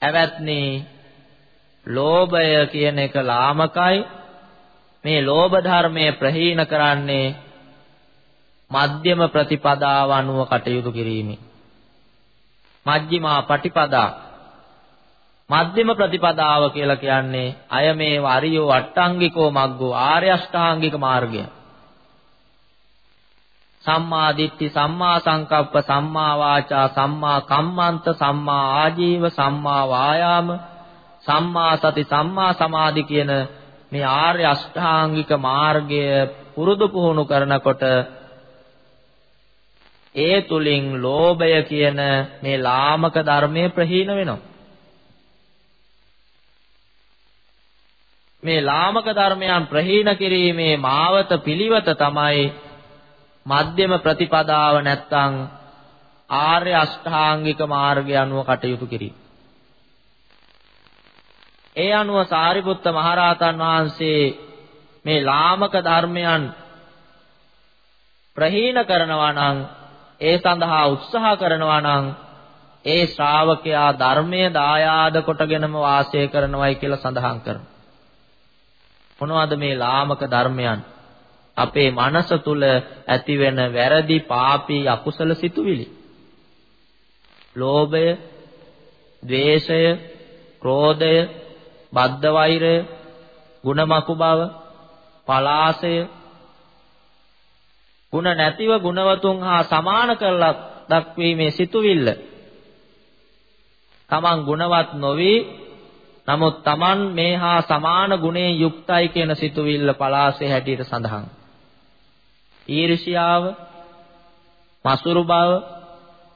ඇවැත්නි ලෝභය කියන එක ලාමකයි. මේ ලෝභ ධර්මයේ ප්‍රහීන කරන්නේ මධ්‍යම ප්‍රතිපදාව අනුව කටයුතු කිරීමයි මජ්ක්‍ධිමා පටිපදා. මධ්‍යම ප්‍රතිපදාව කියලා කියන්නේ අය මේ වරියෝ අට්ටාංගිකෝ මග්ගෝ ආර්ය අෂ්ටාංගික මාර්ගය. සම්මා දිට්ඨි සම්මා සංකප්ප සම්මා වාචා සම්මා කම්මන්ත සම්මා ආජීව සම්මා වායාම සම්මා සති සම්මා සමාධි කියන මේ ආර්ය අෂ්ටාංගික මාර්ගය පුරුදු පුහුණු කරනකොට ඒ තුලින් ලෝභය කියන මේ ලාමක ධර්මයේ ප්‍රහීන වෙනවා මේ ලාමක ධර්මයන් ප්‍රහීන කිරීමේ මාවත පිළිවෙත තමයි මධ්‍යම ප්‍රතිපදාව නැත්තම් ආර්ය අෂ්ටාංගික මාර්ගය අනුව කටයුතු කිරීම. ඒ අනුව සාරිපුත්ත මහරහතන් වහන්සේ මේ ලාමක ධර්මයන් ප්‍රහීන කරනවා නම් ඒ සඳහා උත්සාහ කරනවා නම් ඒ ශ්‍රාවකයා ධර්මයේ දායාද කොටගෙනම වාසය කරනවායි කියලා සඳහන් කරනවා. මොනවද මේ ලාමක ධර්මයන්? අපේ මනස තුල ඇතිවෙන වැරදි පාපී අකුසල සිතුවිලි. ලෝභය, ද්වේෂය, ක්‍රෝධය, බද්ධ වෛරය, ಗುಣමකු බව, පලාසය ಗುಣ නැතිව ගුණවතුන් හා සමාන කරලා දක්වීමේ සිතුවිල්ල. Taman ගුණවත් නොවි නමුත් Taman මේ හා සමාන ගුණයෙන් යුක්තයි කියන සිතුවිල්ල පලාසේ හැටියට සඳහන්. ඊර්ෂියාව, මසුරු බව,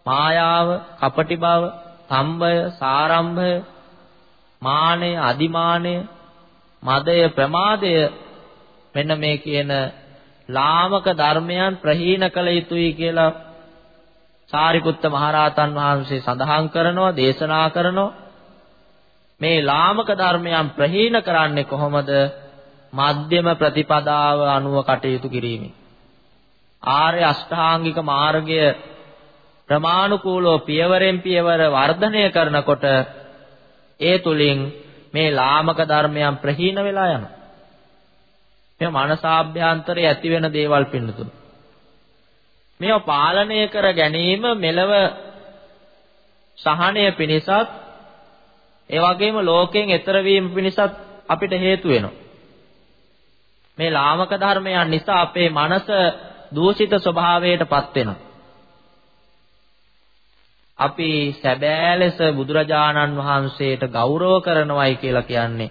මායාව, කපටි බව, තම්බය, සාරම්භය මානය, අදිමානය, මදය, ප්‍රමාදය මෙන්න මේ කියන ලාමක ධර්මයන් ප්‍රහීන කළ යුතුයි කියලා සාරිපුත්ත මහරහතන් වහන්සේ සඳහන් කරනවා දේශනා කරනවා. මේ ලාමක ධර්මයන් ප්‍රහීන කරන්නේ කොහොමද? මධ්‍යම ප්‍රතිපදාව අනුව කටයුතු කිරීමෙන්. ආර්ය අෂ්ටාංගික මාර්ගය ප්‍රමාණිකූලව පියවරෙන් පියවර වර්ධනය කරනකොට ඒ තුලින් මේ ලාමක ධර්මයන් ප්‍රහීන වෙලා යනවා. මේ මනසාභ්‍යන්තරයේ ඇති වෙන දේවල් පින්නතුන. මේව පාලනය කර ගැනීම මෙලව සහනය පිණිසත් ඒ වගේම ලෝකයෙන් එතර වීම පිණිසත් අපිට හේතු වෙනවා. මේ ලාමක ධර්මයන් නිසා අපේ මනස දූෂිත ස්වභාවයටපත් වෙනවා. අපි සැබෑ ලෙස බුදුරජාණන් වහන්සේට ගෞරව කරනවයි කියලා කියන්නේ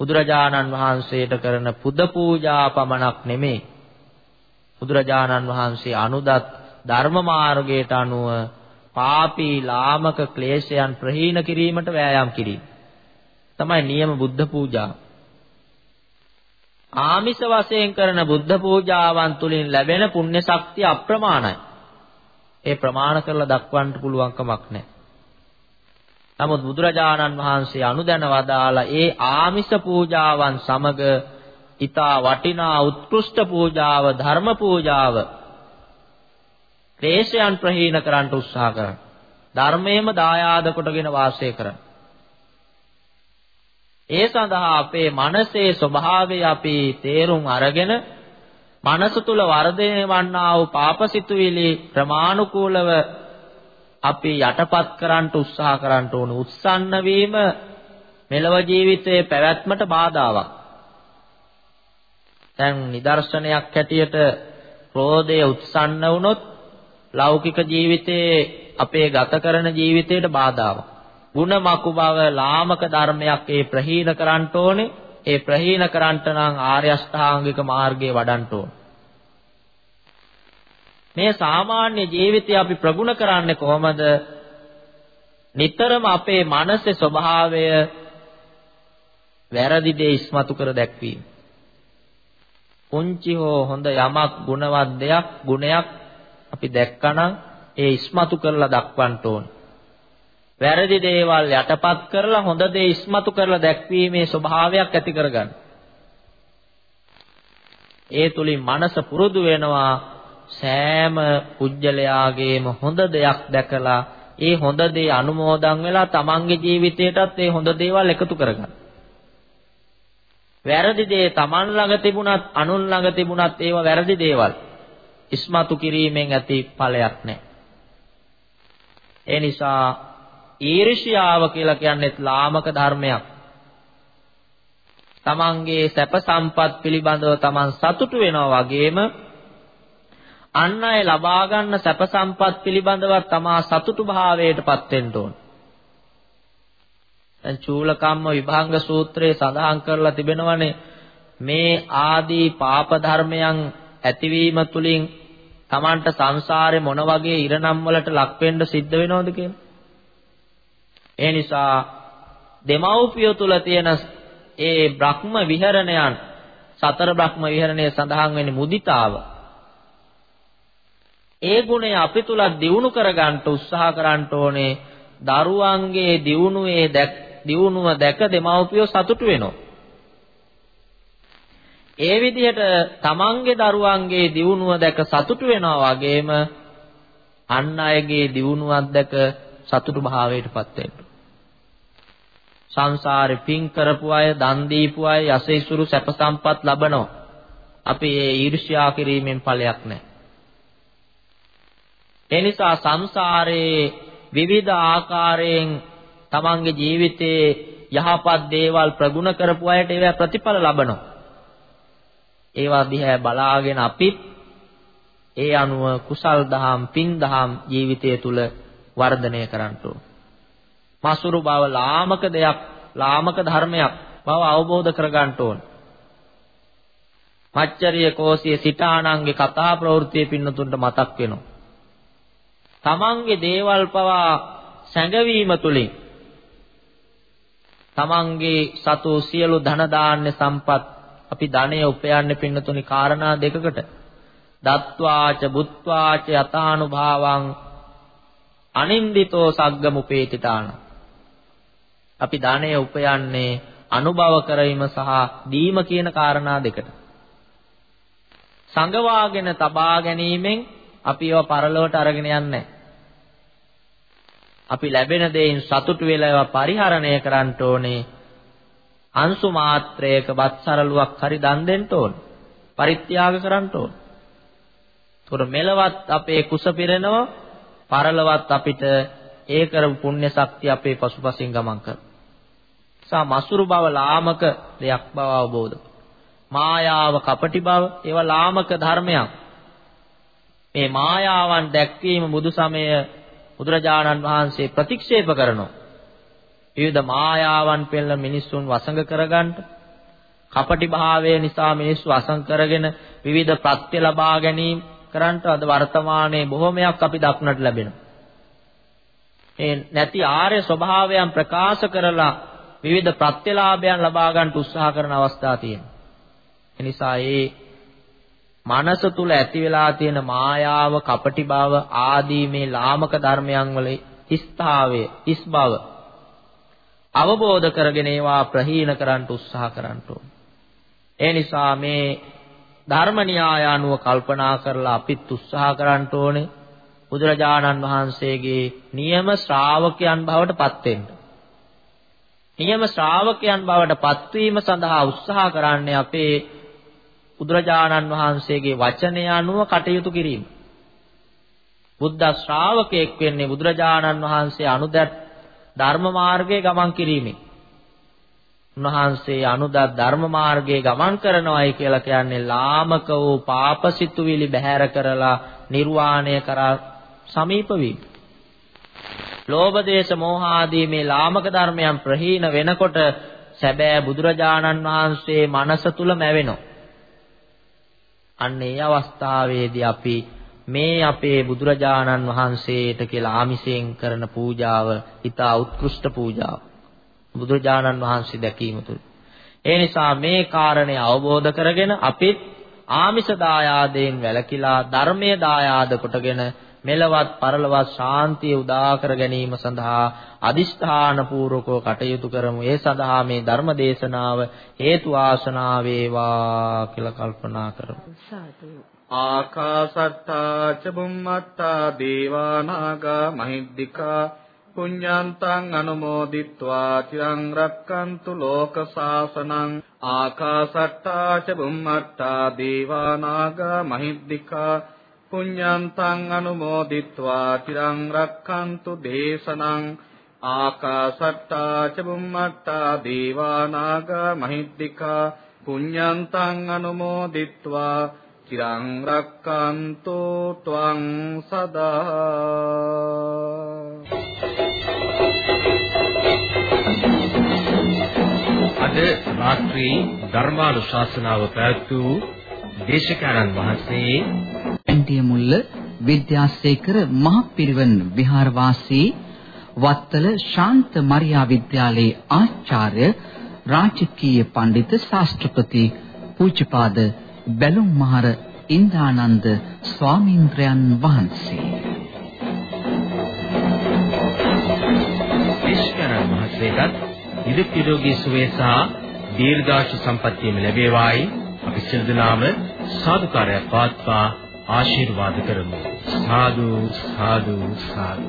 බුදුරජාණන් වහන්සේට කරන පුද පූජා පමණක් නෙමෙයි. බුදුරජාණන් වහන්සේ අනුදත් ධර්ම මාර්ගයට අනුව පාපී ලාමක ක්ලේශයන් ප්‍රහීන කිරීමට වෑයම් කිරීම. තමයි නියම බුද්ධ පූජා. ආමිස වශයෙන් කරන බුද්ධ පූජාවන් තුලින් ලැබෙන පුණ්‍ය ශක්තිය අප්‍රමාණයි. ඒ ප්‍රමාණ කරලා දක්වන්න පුළුවන් කමක් නැහැ. නමුත් බුදුරජාණන් වහන්සේ අනුදැන වදාලා ඒ ආමිස පූජාවන් සමග ඊතා වටිනා උත්කෘෂ්ඨ පූජාව ධර්ම පූජාව ක්ලේශයන් ප්‍රහීන කරන්න උත්සාහ කරන්න. ධර්මයේම දායාද කොටගෙන වාසය කරන්න. ඒ සඳහා අපේ මනසේ ස්වභාවය අපි තේරුම් අරගෙන මනස තුල වර්ධනය වන්නා වූ පාපසිතුවිලි ප්‍රමාණිකූලව අපි යටපත් කරන්නට උත්සාහ කරන්න ඕන උත්සන්න වීම මෙලව ජීවිතයේ පැවැත්මට බාධාවක්. දැන් නිදර්ශනයක් හැටියට ක්‍රෝධය උත්සන්න වුණොත් ලෞකික ජීවිතයේ අපේ ගත කරන ජීවිතයට බාධාවක්. ಗುಣ මකු බව ලාමක ධර්මයක් ඒ ප්‍රහීන කරන්න ඕනේ. ඒ ප්‍රහීන කරන්නට නම් ආර්ය අෂ්ටාංගික මාර්ගයේ වඩන්න ඕනේ. මේ සාමාන්‍ය ජීවිතය අපි ප්‍රගුණ කරන්නේ කොහොමද? නිතරම අපේ මනසේ ස්වභාවය වැරදි දේ ඉස්මතු කර දැක්වීම. පුංචි හෝ හොඳ යමක් ගුණවත් දෙයක් ගුණයක් අපි දැක්කනම් ඒ ඉස්මතු කරලා දක්වන්න ඕන. වැරදි දේවල් යටපත් කරලා හොඳ දේ ඉස්මතු කරලා දැක්වීමේ ස්වභාවයක් ඇති කරගන්න. ඒ තුලින් මනස පුරුදු වෙනවා සෑම පුජ්‍යලයාගේම හොඳ දෙයක් දැකලා ඒ හොඳ දේ අනුමෝදන් වෙලා තමන්ගේ ජීවිතයටත් ඒ හොඳ දේවල් එකතු කරගන්න. වැරදි දේ තමන් ළඟ තිබුණත් අනුන් ළඟ තිබුණත් ඒවා වැරදි දේවල්. ඉස්මතු කිරීමෙන් ඇති ඵලයක් නැහැ. ඒ නිසා ඊර්ෂ්‍යාව කියලා කියන්නේ ලාමක ධර්මයක්. තමන්ගේ සැප සම්පත් පිළිබඳව තමන් සතුටු වෙනවා වගේම අන් අය ලබා ගන්න සැප සම්පත් පිළිබඳව තමා සතුටු භාවයටපත් වෙන්න ඕන. දැන් චූලකම්ම විභංග සූත්‍රයේ සඳහන් කරලා තිබෙනවනේ මේ ආදී පාප ධර්මයන් ඇතිවීම තුලින් Tamanට සංසාරේ මොන වගේ ඉරණම් වලට ලක් වෙන්න සිද්ධ වෙනවද කියලා. ඒ නිසා දෙමව්පිය තුල තියෙන ඒ බ්‍රහ්ම විහරණයන් සතර බ්‍රහ්ම විහරණය සඳහන් වෙන්නේ මුදිතාව. ඒ ගුණය අපි තුල දියුණු කරගන්න උත්සාහ කරන්න ඕනේ. දරුවන්ගේ දියුණුවේ දියුණුව දැක දෙමව්පියෝ සතුටු වෙනවා. ඒ විදිහට තමන්ගේ දරුවන්ගේ දියුණුව දැක සතුටු වෙනවා වගේම අන් අයගේ දියුණුවක් දැක සතුටු භාවයටපත් වෙන්න. සංසාරේ පින් කරපු අය, දන් දීපු අය යසෙසුරු සැප සම්පත් ලබනවා. අපි ඒ ඊර්ෂ්‍යා කිරීමෙන් ඵලයක් නැහැ. ඒ නිසා සංසාරේ විවිධ ආකාරයෙන් තමන්ගේ ජීවිතයේ යහපත් දේවල් ප්‍රගුණ කරපු අයට ඒවා ප්‍රතිඵල ලබනවා. ඒවා දිහා බලාගෙන අපිත් ඒ අනුව කුසල් දහම් පින් දහම් ජීවිතය තුල වර්ධනය කරන්න ඕන. මසුරු බව ලාමක දෙයක් ලාමක ධර්මයක් බව අවබෝධ කරගන්න ඕන. මච්චරිය කෝසිය සිතාණන්ගේ කතා ප්‍රවෘත්තිය පින්නතුන්ට මතක් වෙනවා. තමන්ගේ දේවල් පවා සැඟවීම තුලින් තමන්ගේ සතු සියලු ධන දාන්න සම්පත් අපි ධනය උපයන්නේ පින්නතුනි කාරණා දෙකකට. දත්වාච බුත්වාච යතානුභාවං අනින්දිතෝ සග්ගමුපේතිතාන. අපි ධනය උපයන්නේ අනුභව කරවීම සහ දීම කියන කාරණා දෙකට. සංගවාගෙන තබා ගැනීමෙන් අපි ඒවා පරලොවට අරගෙන යන්නේ අපි ලැබෙන දෙයින් සතුටු වෙලා ඒවා පරිහරණය කරන්න ඕනේ. අංශු මාත්‍රයක බත්සරලුවක් හරි දන් දෙන්න ඕන. පරිත්‍යාග කරන්න ඕන. ඒතකොට මෙලවත් අපේ කුස පිරෙනවා, පරලවත් අපිට ඒ කරපු පුණ්‍ය ශක්තිය අපේ පසුපසින් ගමන් කරනවා. සා මසුරු බව ලාමක දෙයක් බව අවබෝධ. මායාව කපටි බව ඒවා ලාමක ධර්මයක්. මේ මායාවන් දැක්වීම බුදු සමය බුදුරජාණන් වහන්සේ ප්‍රතික්ෂේප කරනවා. විවිධ මායාවන් පෙළ මිනිස්සුන් වසඟ කරගන්න කපටි භාවය නිසා මිනිස්සු වසඟ කරගෙන විවිධ ප්‍රත්‍ය ලබා ගැනීම කරන්ට අද වර්තමානයේ බොහෝමයක් අපි දක්නට ලැබෙනවා. මේ නැති ආර්ය ස්වභාවයන් ප්‍රකාශ කරලා විවිධ ප්‍රත්‍යලාභයන් ලබා ගන්න උත්සාහ කරන අවස්ථා තියෙනවා. එනිසා ඒ මනස තුල ඇති වෙලා තියෙන මායාව, කපටි බව ආදී මේ ලාමක ධර්මයන් වල ස්ථාවය, ඉස් බව අවබෝධ කරගෙන ඒවා ප්‍රහීන කරන්න උත්සාහ කරන්න ඕන. ඒ නිසා මේ ධර්ම න්‍යාය අනුව කල්පනා කරලා අපිත් උත්සාහ කරන්න ඕනේ බුදුරජාණන් වහන්සේගේ නියම ශ්‍රාවකයන් බවට පත් වෙන්න. නියම ශ්‍රාවකයන් බවට පත්වීම සඳහා උත්සාහ කරන්නේ අපේ බුදුරජාණන් වහන්සේගේ වචනය අනුව කටයුතු කිරීම. බුද්ධ ශ්‍රාවකයෙක් වෙන්නේ බුදුරජාණන් වහන්සේ අනුදත් ධර්ම මාර්ගයේ ගමන් කිරීමෙන්. උන්වහන්සේ අනුදත් ධර්ම මාර්ගයේ ගමන් කරනවායි කියලා කියන්නේ ලාමක වූ පාපසිතුවිලි බැහැර කරලා නිර්වාණය කරා සමීප වීම. ලෝභ දේශ මෝහ ආදී මේ ලාමක ධර්මයන් ප්‍රහීන වෙනකොට සැබෑ බුදුරජාණන් වහන්සේ මනස තුල මැවෙනවා. අන්න ඒ අවස්ථාවේදී අපි මේ අපේ බුදුරජාණන් වහන්සේට කියලා ආමිසයෙන් කරන පූජාව ඊටා උත්කෘෂ්ඨ පූජාව. බුදුරජාණන් වහන්සේ දැකීම තුළ. ඒ නිසා මේ කාරණය අවබෝධ කරගෙන අපිත් ආමිෂ දායාදයෙන් වැළකීලා ධර්මයේ දායාද කොටගෙන මෙලවත් පරලවත් ශාන්තිය උදා කර ගැනීම සඳහා අදිෂ්ඨාන පූර්වකව කටයුතු කරමු. ඒ සඳහා මේ ධර්ම දේශනාව හේතු ආසනා වේවා කියලා කල්පනා කරමු. සාදු. ආකාසට්ටා ච බුම්මට්ටා දේවා නාග මහිද්దికා පුඤ්ඤාන්තං අනුමෝදිත්වා චිරං රක්칸තු ලෝක සාසනං ආකාසට්ටා ච බුම්මට්ටා දේවා නාග මහිද්దికා පුඤ්ඤන්තං අනුමෝදිත්වා තිරං රක්ඛන්තු දේශනං ආකාසට්ටා ච බුම්මට්ටා දේවා නාග මහිද්దికා පුඤ්ඤන්තං අනුමෝදිත්වා තිරං රක්ඛන්තු ත්වං සදා අද රාත්‍රී ධර්මානුශාසනාව පැවැත් වූ දේශකයන්න් වහන්සේ ඇන්ටිය මුල්ල විද්‍යාසේකර මහපිරිවන් විහාරවාසී වත්තල ශාන්ත මරියා විද්‍යාලයේ ආචාර්ය රාජකීය පඬිතු ශාස්ත්‍රපති පූජ්‍යපාද බැලුම් මහර ඉන්දානන්ද ස්වාමීන්ද්‍රයන් වහන්සේ. දේශකයන්න් වහන්සේට නිදුක් නිරෝගී සුවය සහ දීර්ඝාෂ සම්පන්නියම ලැබේවායි. අපි සියලු දෙනාම සාදුකාරයක් පවත්වා ආශිර්වාද කරමු. සාදු සාදු සාදු.